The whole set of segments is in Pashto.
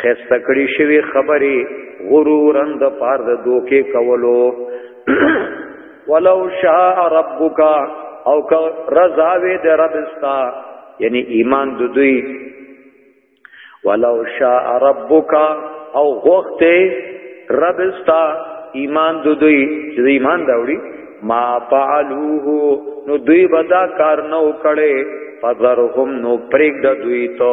خسته کړی شوی خبرې غرورن د پار د دوکې کولو ولو شاء ربک او که رضا وی د رب استا یعنی ایمان د دوی ولو شاء ربک او غوخته رب استا ایمان د دوی چې ایمان راوړي ما فعلوه نو دوی بدا کار نو کړي فذرهم نو پرېګ د دوی ته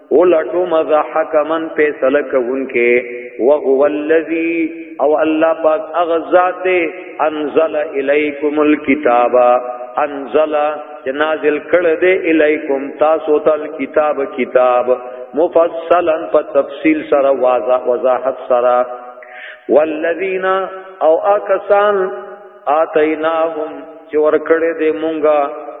ولټو مذا حکمن فیصله کوونکې او هو الذی او الله پاک هغه ذات دی انزل الیکم الکتاب انزل نازل کړه دې الیکم تاسو تل کتاب کتاب مفصلا په تفصیل سره واضح وضاحت سره والذین او اکسان آتیناهم چې ورکړې دې مونږه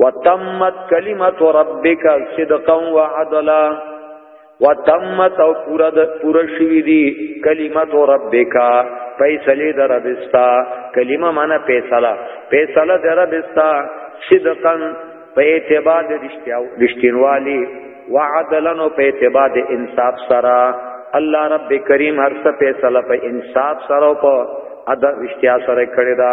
وتمت کلمت ربک صدقا وعدلا وتمت او پورا د پورا شوی دی کلمت ربک فیصله در ربستا کلمه معنی فیصله فیصله در ربستا صدقا په اعتبار د رښتینوالي وعدلا په اعتبار د انصاف سره الله رب کریم هر څه فیصله په انصاف سره او په ادب رښتیا سره کړی دا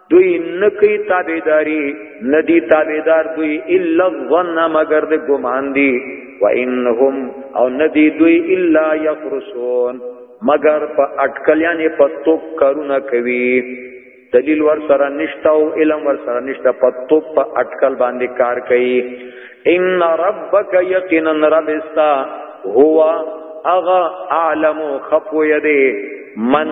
دوی نکی تابیداری ندی تابیدار دوی الا الظن مگر د ګمان دی و انهم او ندی دوی الا یفرسون مگر په اٹکل یعنی په توپ کارونه کوي دلیل ور سره نشتا او علم ور سره نشتا په توپ په اٹکل باندې کار کوي ان ربک یقینا ربستا هو اغا اعلم خفو یده من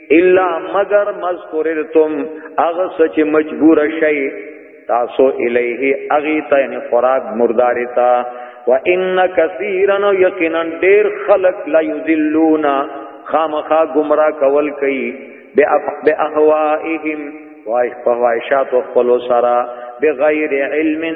الا مگر مذکرتم اغه سچ مجبور شئ تاسو الیه اغی ته یعنی خوراک مرداری تا و ان کثیرن یقینا ډیر خلق لا یذلون خامخا گمراه کول کئ بی اهوائهم وای فواحشات خپل سرا بغیر علم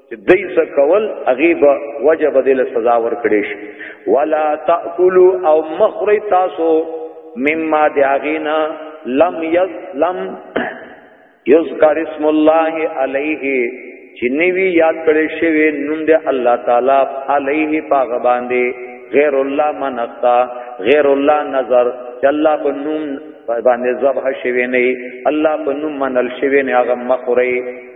چې دای څه کول هغه به وجب دل سزا ور کړی شي ولا تاکلوا او مخری تاسو مما دیاغینا لم یز لم یذکر اسم الله علیه چې نیوی یاد کړی شوی نوم د الله تعالی علیه پاغه باندې غیر الله منقطا غیر الله نظر چې الله په نوم باندې ذبح شوی نه الله په نوم منل شوی نه هغه مخری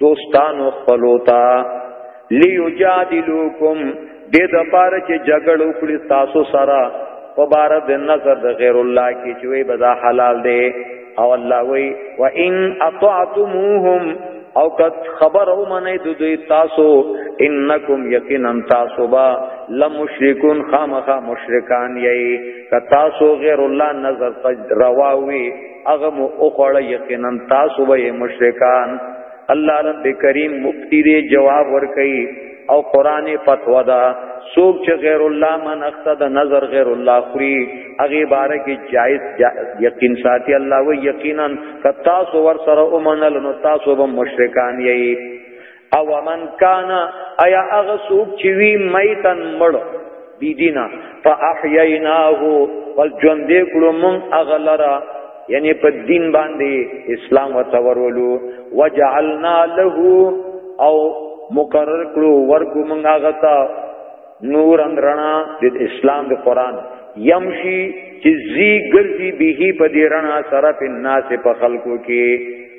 دوستانو خپلو ته لیجادلوکم د د پاره چې جګړه وکړي تاسو سره په بار د نظر د غیر الله کې چې وي بدا حلال دی او الله وی و ان اطعتموهم او قد خبر او منې د دوی تاسو انکم یقینا تاسو با لمشرکون خامخ مشرکان یی ک تاسو غیر الله نظر رواوی هغه مو او خړ یقینا تاسو به مشرکان الله رب کریم مفتی دې جواب ورکړي او قران فتوا دا سوک چې غیر الله من اقصد نظر غیر الله خوري هغه باره کې جائز جا یقین ساتي الله و یقینا کتا سو ور سره او منل نو تاسو به مشرکان یې او من کان ایا هغه څوک چې وی میتن مړ بی دینا فاحییناه ول ژوند کړو مون اغلرا یعنی په دین باندې اسلام وتورولو وجعلنا له او مقرر کړو ورکو مونږ هغه تا نور اندرنا د اسلام د قران یمشي چې زی ګرځي به په دې رڼا سره په ناس په خلکو کې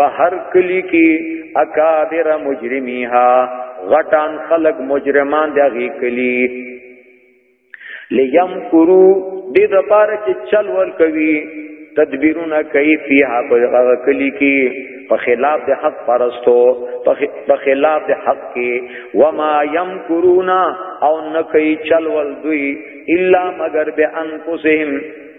په هر کلی کې اکابر مجرمیها غټان خلق مجرمان دغه کلی لیم کرو دې د پاره چې چل ور کوي تدبیرونه کوي فيها په هغه کلی کې په خلاف د حق پرستو په خلاف د حق کې وما يمكرونا او نکي چل ول دوی الا مگر به انفسهم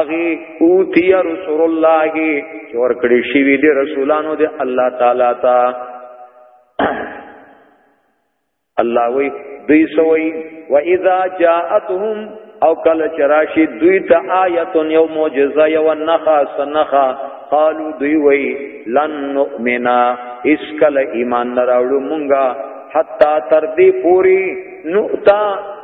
اغي اوتی رسول الله چې ور کړی شي وی دي رسولانو دي الله تعالی تا الله وی دوی سوئی و اذا جاءتهم او کله چراشی دوی ته آیت یو معجزه یو نخا سنخا قالو دوی وی لن نؤمنا اس کله ایمان نراوړو مونږه حتا تر دې پوری نؤتا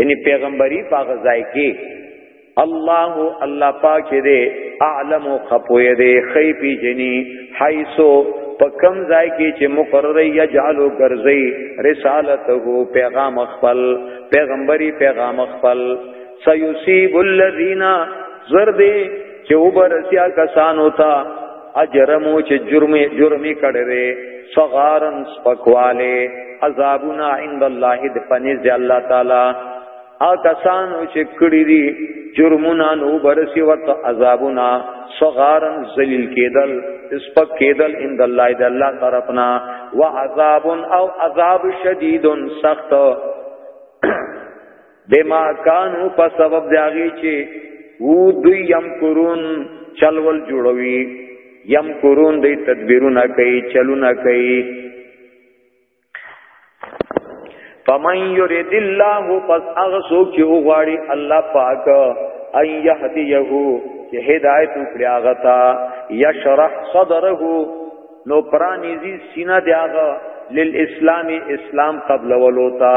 یعنی پیغمبري پاغه ځای کې الله الله پاک دې اعلم خپوی دې خی پی جنی حیسو په کم ځای کې چې مقرره یجعلو ګرځي رسالته پیغام خپل پیغمبري پیغام خپل سيصيب الذين زردي چې وبرسیا کسانو ته اجرمو چې جرم جرمی کړره صغارن سپکواله عذابنا عند الله د پنځ دی الله تعالی ا کسانو چې کړی دي جرمونه نو برسي ورته عذابنا صغارن ذلیل کېدل سپک کېدل عند الله د الله طرفنا وعذاب او عذاب شدید سخت بما کانو په سبب داغي چې وو دوی یم قرون چلول جوړوي یم قرون دوی تدبیرونه کوي چلونه کوي فمن يريد الله پس هغه څوک چې وغواړي الله پاک اي يهديه چې هدايت وکړي هغه تا يشرح صدره نو پرانیزي سینه دی هغه للاسلام اسلام قبل ولوتا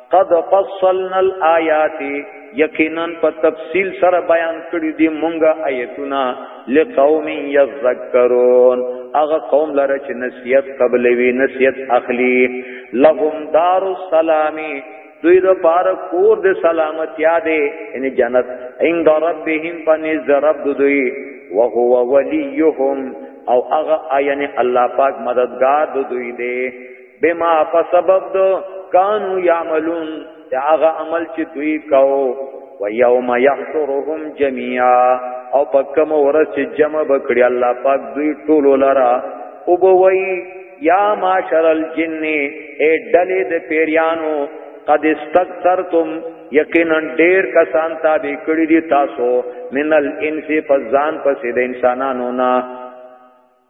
قد فصلنا الآیات یقینا په تفصیل سره بیان کړی دی مونږه آیتونه لقوم یذکرون هغه قوم لره چې نصیحت قبلوي نصیحت اخلي لهم دار السلام دوی د پار کور د سلامتیا دی یعنی جنت عند ربهم پنځ رب دوی وهو ولیهم او هغه یعنی الله پاک مددگار دوی دی بما فسبب دو کانو یعملون دا هغه عمل چې دوی کاو و یوم یحشرهم جميعا او پکم ورځ چې جمع بکړي الله پاک دوی ټول لرا او بوئی یا معاشر الجن اے ډلې د پیریانو قد استكثرتم یقینا ډیر کسان تابع کړی دي تاسو منل انس فزان پسې د انسانانو نه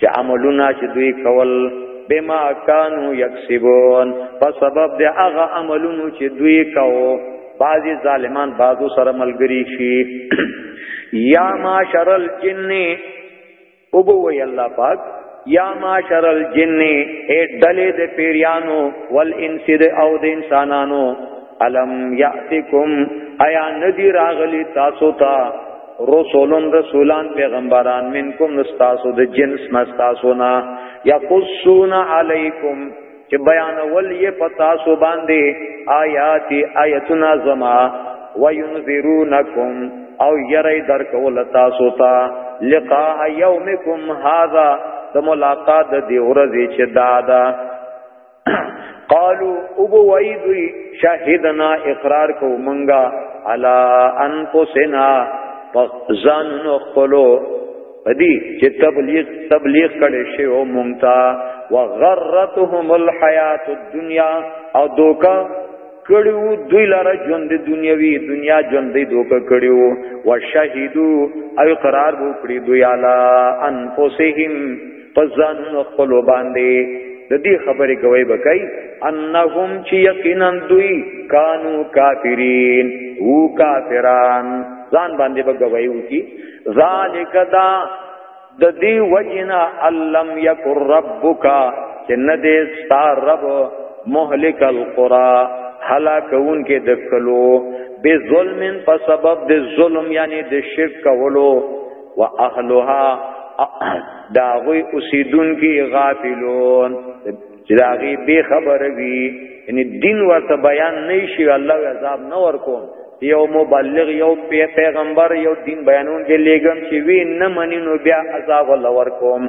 چې عملونه چې دوی کول بما کانو یکسبون په سبب د هغه عملونو چې دوی کاو بعضی ظالمان بعضو سره ملګری شي یا معاشر الجن او بو وی الله پاک یا معاشر الجن اے ډلې د پیریانو والانس او د انسانانو الم یاتکم ایا ندی راغلی تاسو ته تا رسولن رسولان پیغمبران منکم نستاسو د جنس نستاسو نا یقصون علیکم چې بیان ول یې پتا سو باندې آیات آیتنا زما وینذرونکم او یری در کول تاسو ته لقاء یومکم هذا د ملاقات دی ورځې چې دادا قالو او بو وای دوی شاهدنا اقرار کو منګه علا انفسنا ځان نو خپلو پدی چې تبلیغ تبلیغ کړي شی او مونتا وغرتهم الحیات الدنیا او دوکا کړیو دوی لاره ژوند دنیوي دنیا ژوند دی دوکا کړیو وشهدو او اقرار وکړي دوی علا انفسهم پس ځانونو خپل باندې د دې خبرې کوي بکای انهم چې یقینا دوی کانو کافرین وو کافران ځان باندې بګوي وو کی ذالک دا د دې وجنا علم یک ربک چې نه دې ستار رب مهلک القرى هلاکون کې د کلو به ظلم په سبب د ظلم یعنی د شرک کولو واهلها دا غوی اوسیدون کی غافلون چې دا غي به خبر وي یعنی دین ورته بیان نه شي الله عذاب نه ورکوم یو مبلغ یو پیغمبر یو دین بیانون کې لګم چې وی نه منینو بیا عذاب الله ورکوم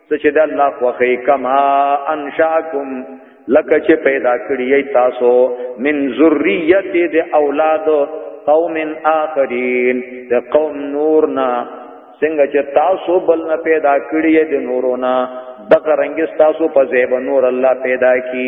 څه چې د الله خوخی کما انشاکم لکه چې پیدا کړی تاسو من ذریه د اولاد قوم آخرین د قوم نور نه څنګه چې تاسو بل نه پیدا کړی د نورونه دغه رنګ تاسو په زیب نور الله پیدا کی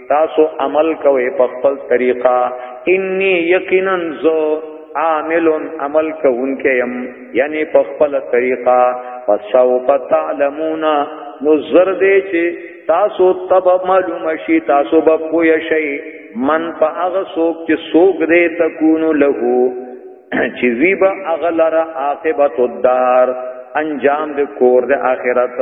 تاسو عمل کوئ په خپل طریقه انی یقینا زو عامل عمل کوونکې يم یعنی په خپل طریقه فسوف تعلمون نو زر دې چې تاسو تب معلوم شي تاسو به پوه شئ من په هغه څوک چې څوک دې تكون له چې وی به اغلر عاقبت الدار انجام د کور د اخرت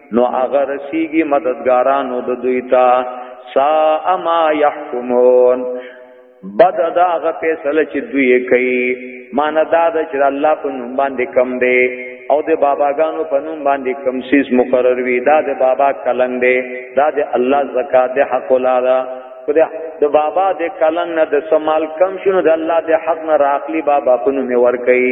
نو هغه رسیږي مددګارانو د دوی ته سا ما يحكمون بد دا هغه فیصله چې دوی کوي مان دا د چې الله په نوم باندې کم دی او د باباګانو په نوم باندې کم سیس مقرر وي دا د بابا کلنګ دی دا د الله زکات د حق ولاده خدای د بابا د کلنګ نه د سمال کم شنو د الله د حق نه راخلی بابا په نوم ور کوي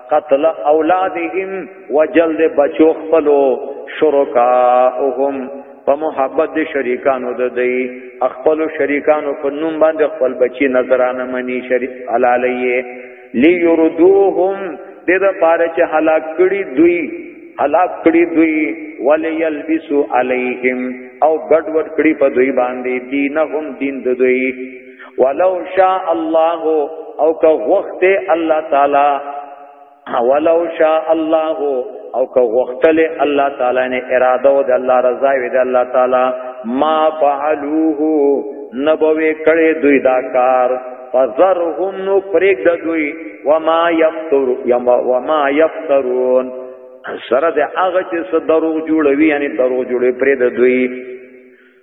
قتل اولادهم وجلد بچو خپلو شرکاهم په محبت د شریکانو د دی خپل شریکانو په نوم باندې خپل بچی نظرانه منی شریک حلالې لیردوهم د دې پاره چې هلاک کړي دوی هلاک کړي دوی وليلبسو عليهم او ګډ وډ کړي په دوی باندې دینهم دین د دوی ولو شاء الله او که وخت الله تعالی ولو شاء الله او که وختل الله تعالی نه اراده او د الله رضا وي د الله تعالی ما فعلوه نبوي کړي دوی دا کار فذرهم نو پرېګ د دوی وما یفتر یما وما یفترون سره د هغه چې څه دروغ جوړوي یعنی دروغ جوړوي پرې د دوی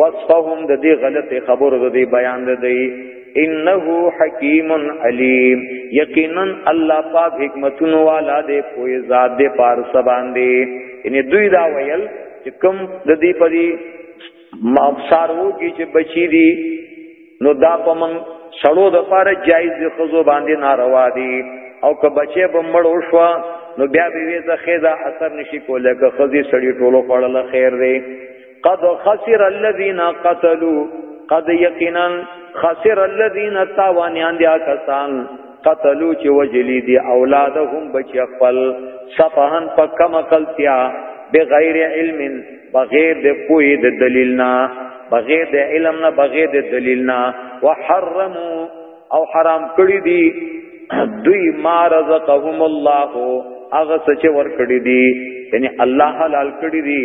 وصفهم د دې غلط خبرو د دې بیان د دی انه حکیم علیم یقینا الله پاک حکمتونو والا دې کوی ذات دې پار سبان دې ان دوی دا ویل چې کوم د دې پدی مابسارو کې چې بچی دي نو دا پمن سړو د پاره جایز دي خزو باندې ناروا دي او که بچي بمړو شو نو بیا به وی زخه دا اثر نشي کوله که خزي سړی ټولو پړل خیر دی قد خسر الذين قتلوا قد یقینا خسر الذين تاوانیان دیا کسان قتلوا چې وجلی دی اولادهم بچی خپل صفهن په کم قلتیا بغیر علم بغیر د پوی د دلیل نه بغیر د علم نه بغیر د دلیل نه وحرموا او حرام کړی دی دوی ما رزقهم الله هغه څه چې ور کړی دی یعنی الله حلال کړی دی